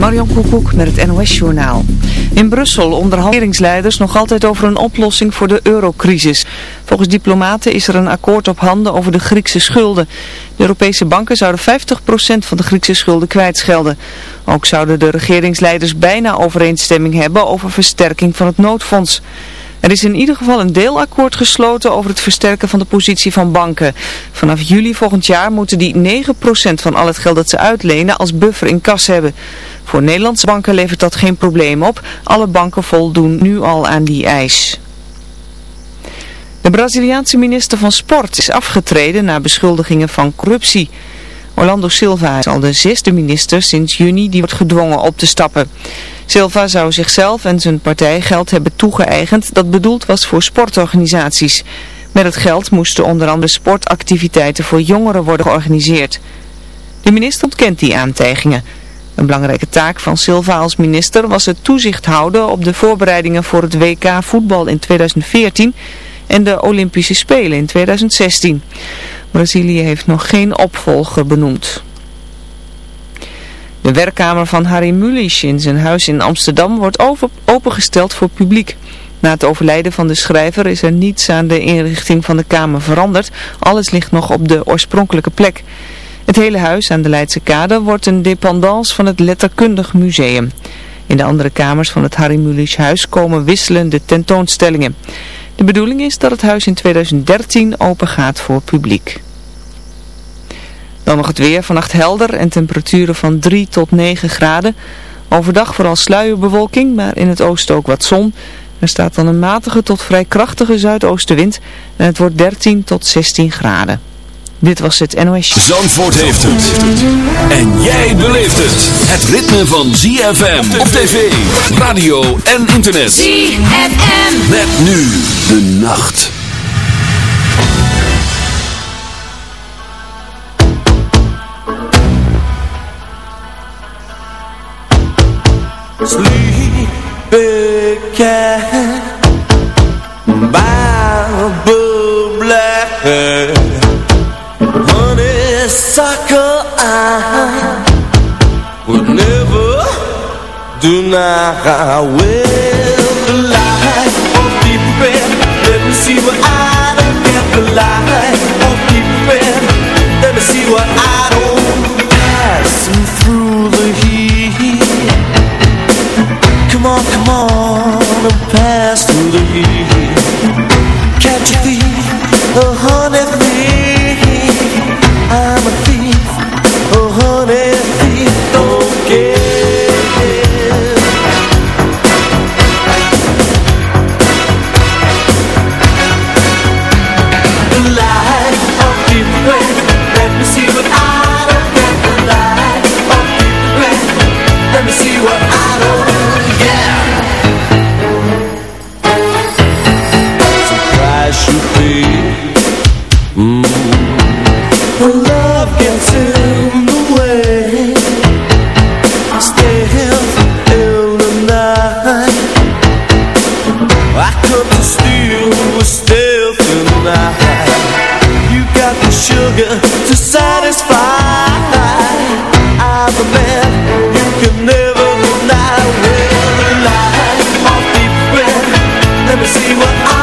Marion Koekoek met het NOS-journaal. In Brussel onderhandelingsleiders nog altijd over een oplossing voor de eurocrisis. Volgens diplomaten is er een akkoord op handen over de Griekse schulden. De Europese banken zouden 50% van de Griekse schulden kwijtschelden. Ook zouden de regeringsleiders bijna overeenstemming hebben over versterking van het noodfonds. Er is in ieder geval een deelakkoord gesloten over het versterken van de positie van banken. Vanaf juli volgend jaar moeten die 9% van al het geld dat ze uitlenen als buffer in kas hebben. Voor Nederlandse banken levert dat geen probleem op. Alle banken voldoen nu al aan die eis. De Braziliaanse minister van Sport is afgetreden na beschuldigingen van corruptie. Orlando Silva is al de zesde minister sinds juni die wordt gedwongen op te stappen. Silva zou zichzelf en zijn partij geld hebben toegeëigend dat bedoeld was voor sportorganisaties. Met het geld moesten onder andere sportactiviteiten voor jongeren worden georganiseerd. De minister ontkent die aantijgingen. Een belangrijke taak van Silva als minister was het toezicht houden op de voorbereidingen voor het WK voetbal in 2014 en de Olympische Spelen in 2016. Brazilië heeft nog geen opvolger benoemd. De werkkamer van Harry Mulisch in zijn huis in Amsterdam wordt opengesteld voor publiek. Na het overlijden van de schrijver is er niets aan de inrichting van de kamer veranderd. Alles ligt nog op de oorspronkelijke plek. Het hele huis aan de Leidse Kade wordt een dependance van het Letterkundig Museum. In de andere kamers van het Harry Mulisch huis komen wisselende tentoonstellingen. De bedoeling is dat het huis in 2013 open gaat voor publiek. Dan nog het weer, vannacht helder en temperaturen van 3 tot 9 graden. Overdag vooral sluierbewolking, maar in het oosten ook wat zon. Er staat dan een matige tot vrij krachtige zuidoostenwind en het wordt 13 tot 16 graden. Dit was het NOS. Zandvoort heeft het. En jij beleeft het. Het ritme van ZFM op tv, radio en internet. ZFM. Met nu de nacht. Sleepy cat Bible deny Well, the light won't be red Let me see what I don't get The light won't be red Let me see what I don't Passing through the heat. Come on, come on. And pass through the heat Let me see what I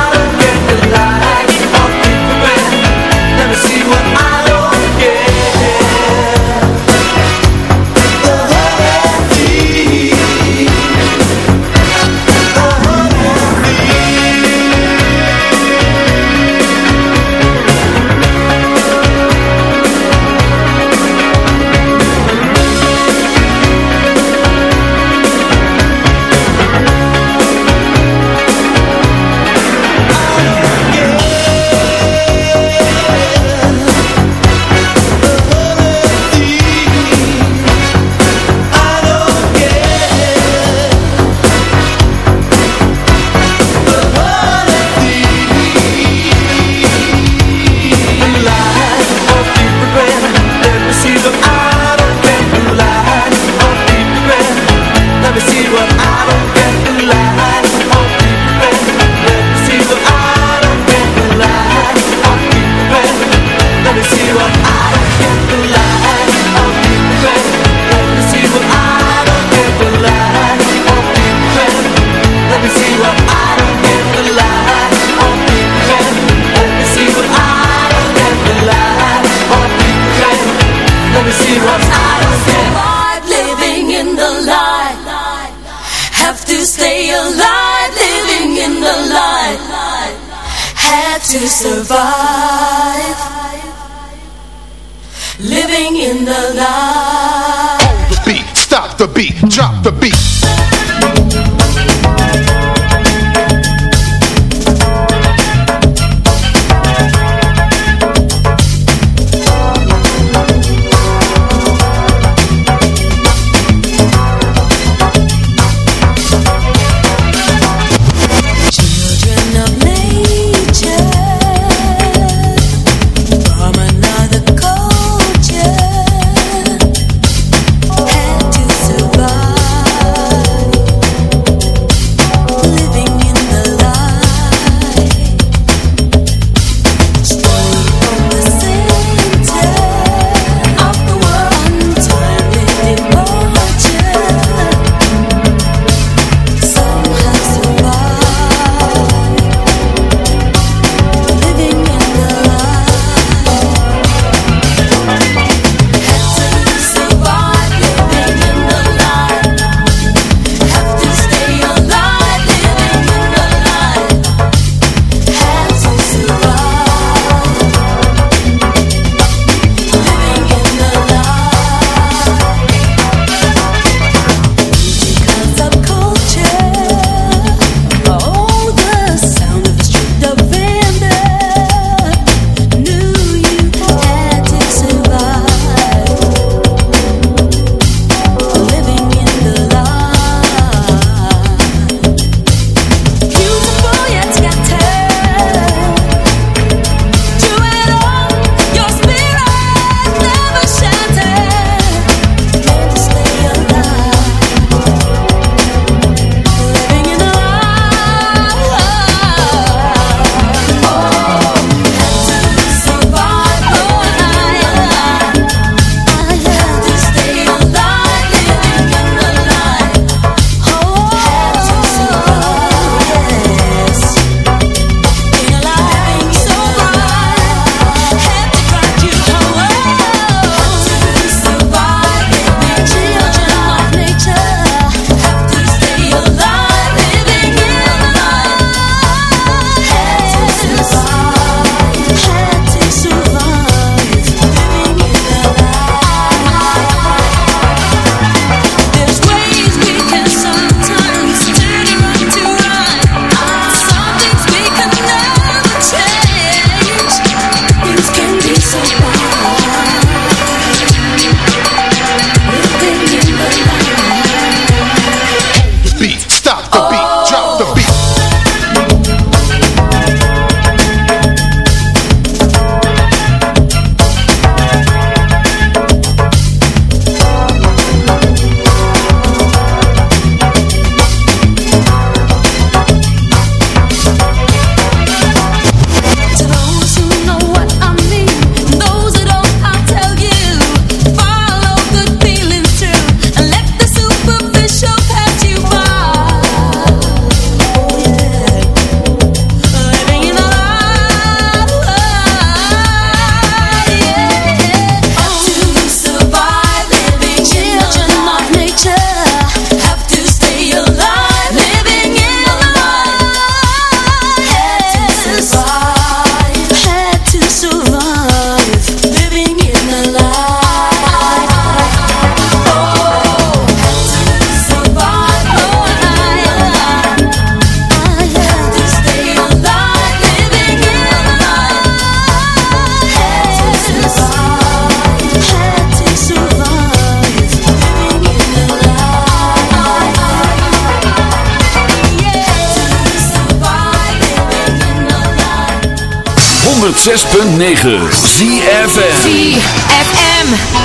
control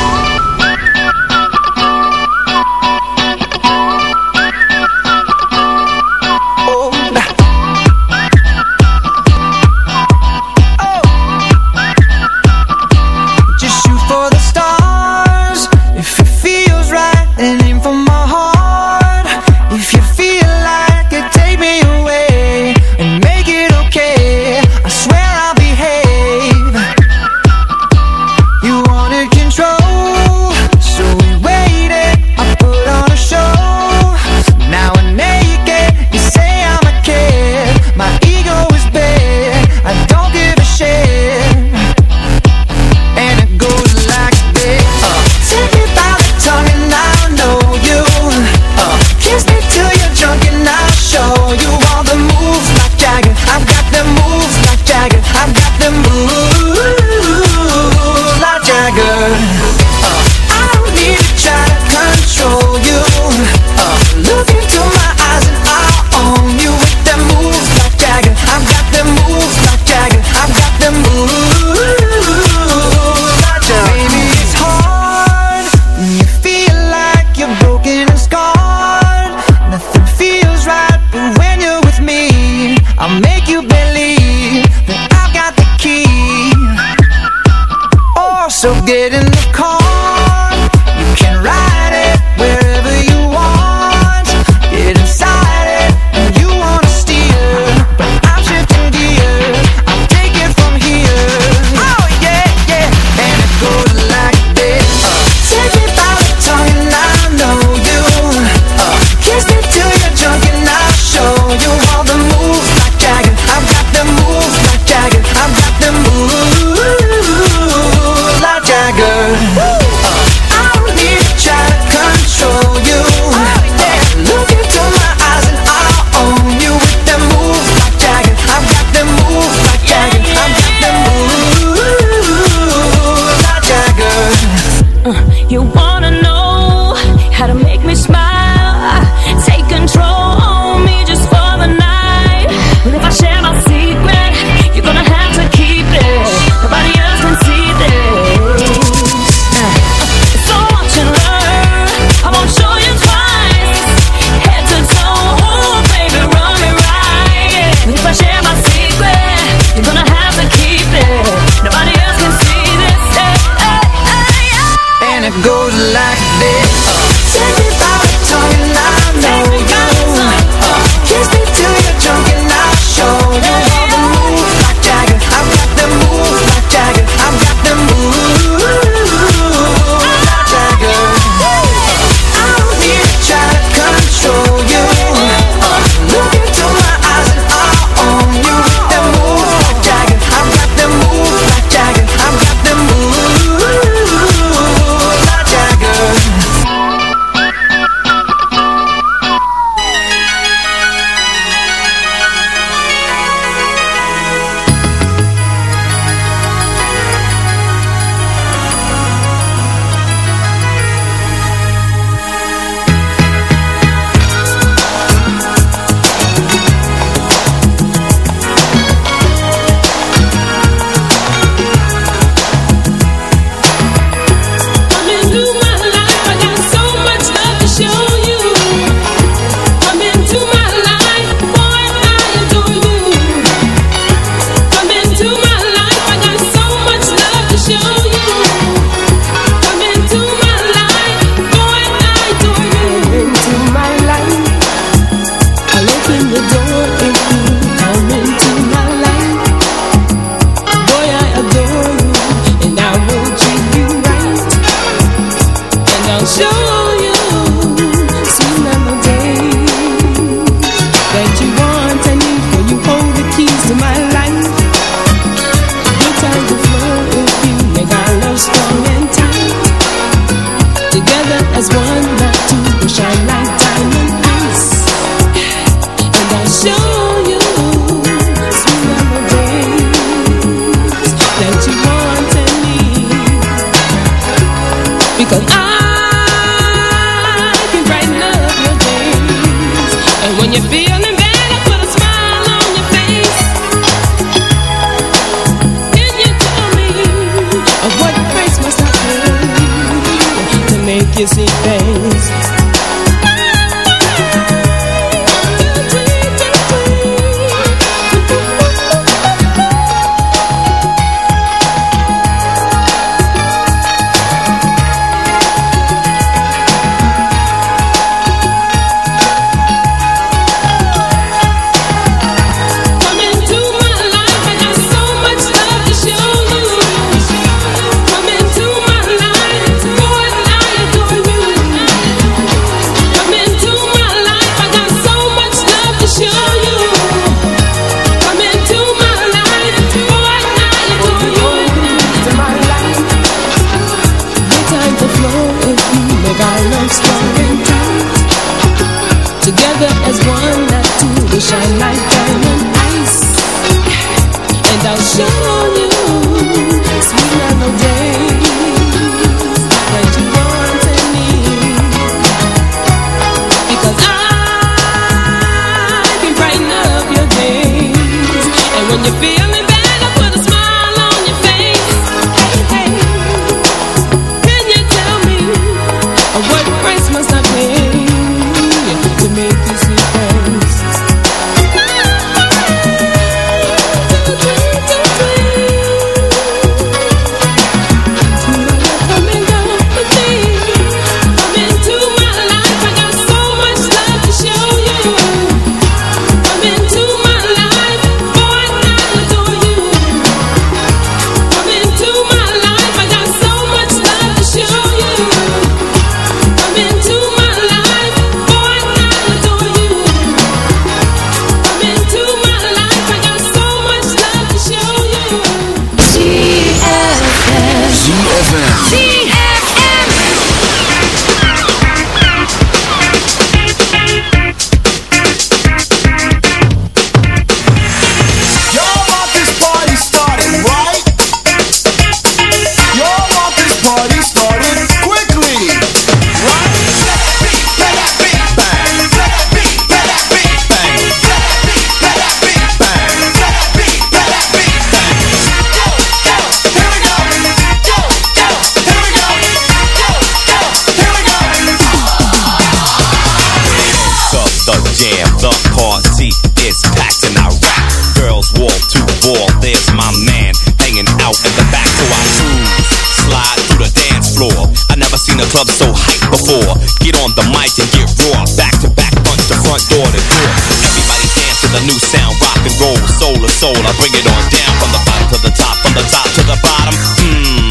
club so hype before. Get on the mic and get raw. Back to back, front to front, door to door. Everybody dance to the new sound, rock and roll, soul to soul. I bring it on down from the bottom to the top, from the top to the bottom. Mmm,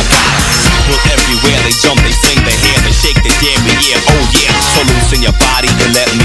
I got it. People everywhere, they jump, they sing, they hear, they shake, they damn me, yeah, oh yeah. So loosen your body and let me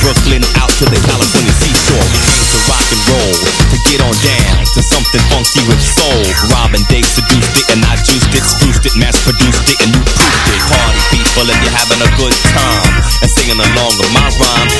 Brooklyn out to the California seashore. We came to rock and roll, to get on down to something funky with soul. Robin Dave seduced it and I juiced it, spruced it, mass produced it, and you proofed it. Party people if you're having a good time and singing along with my rhyme.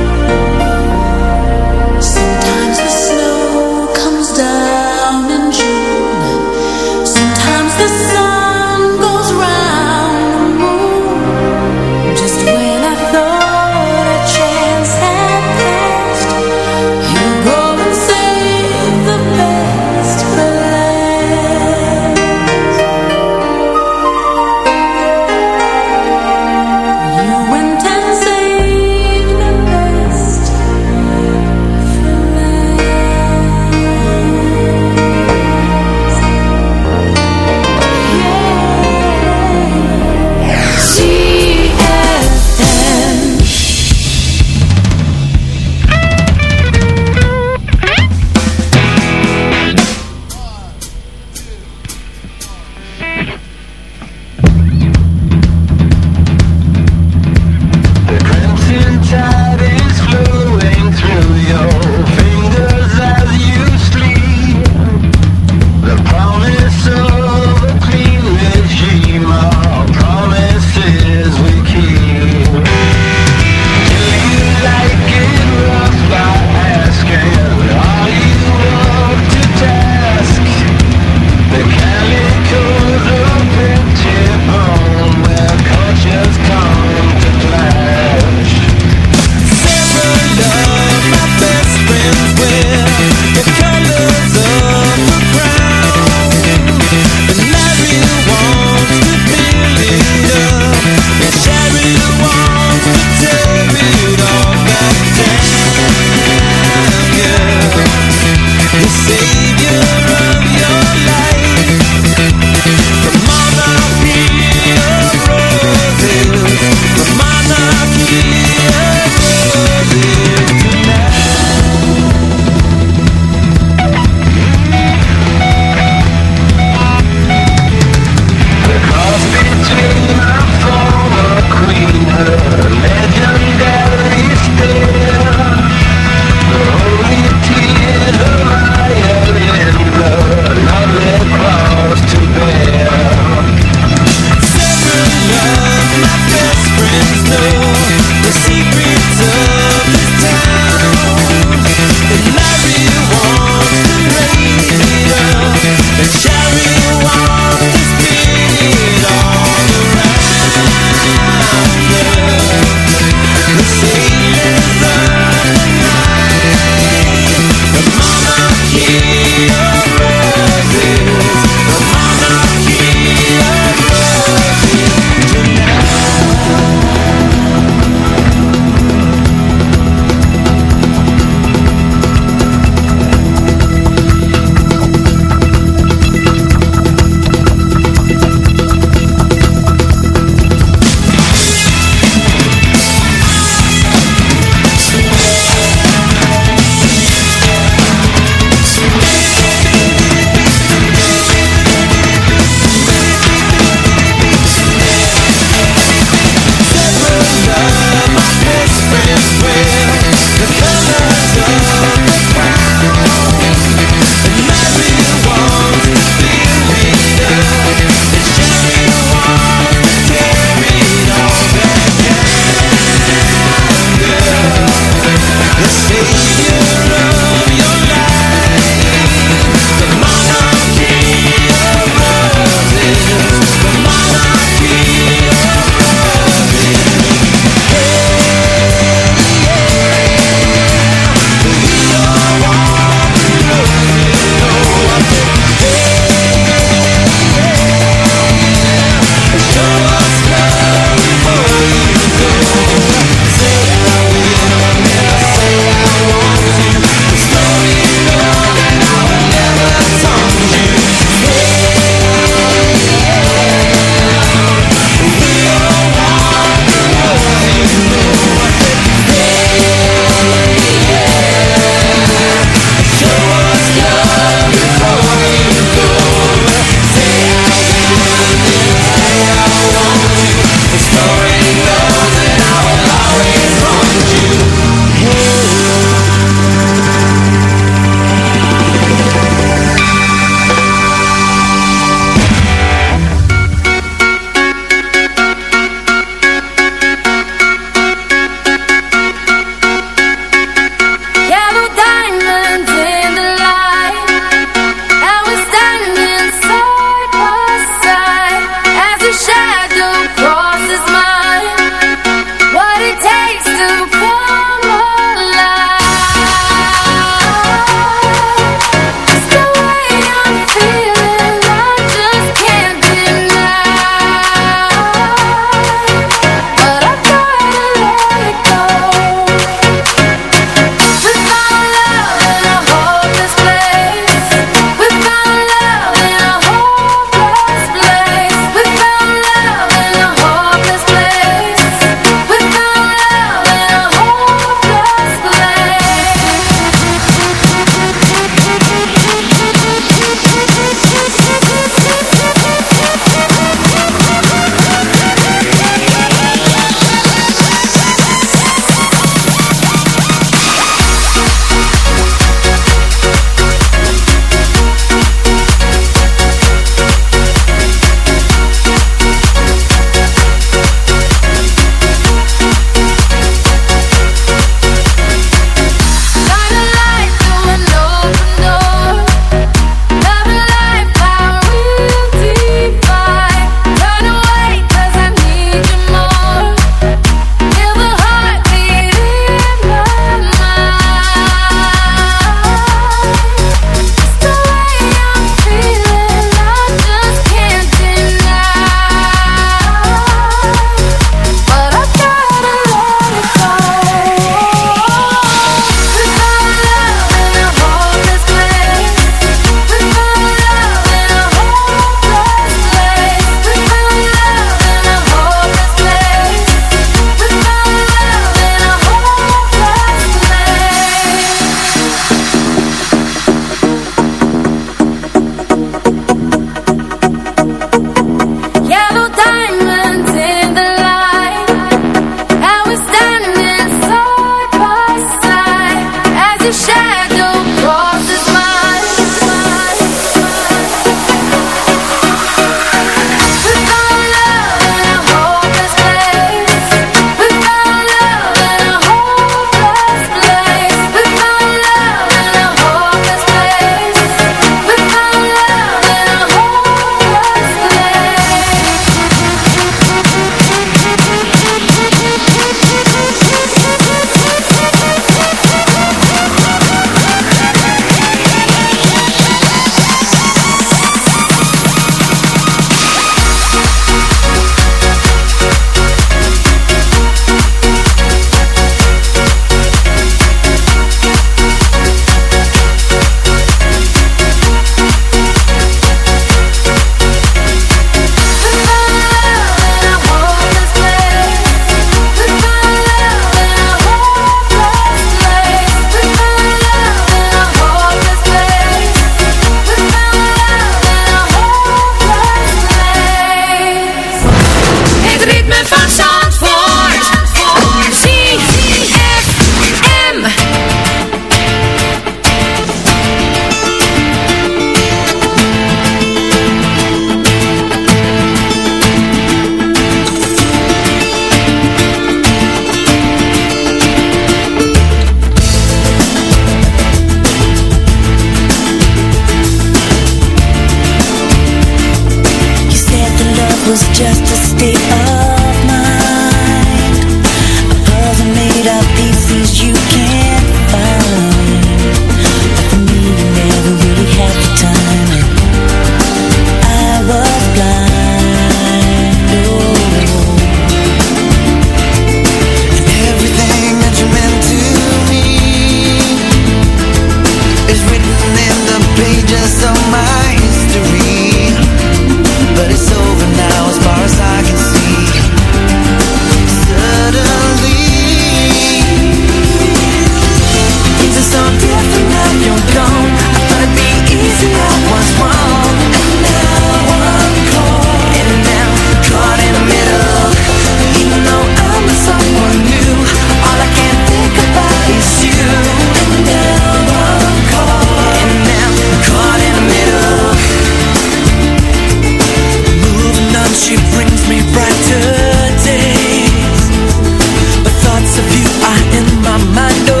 Mando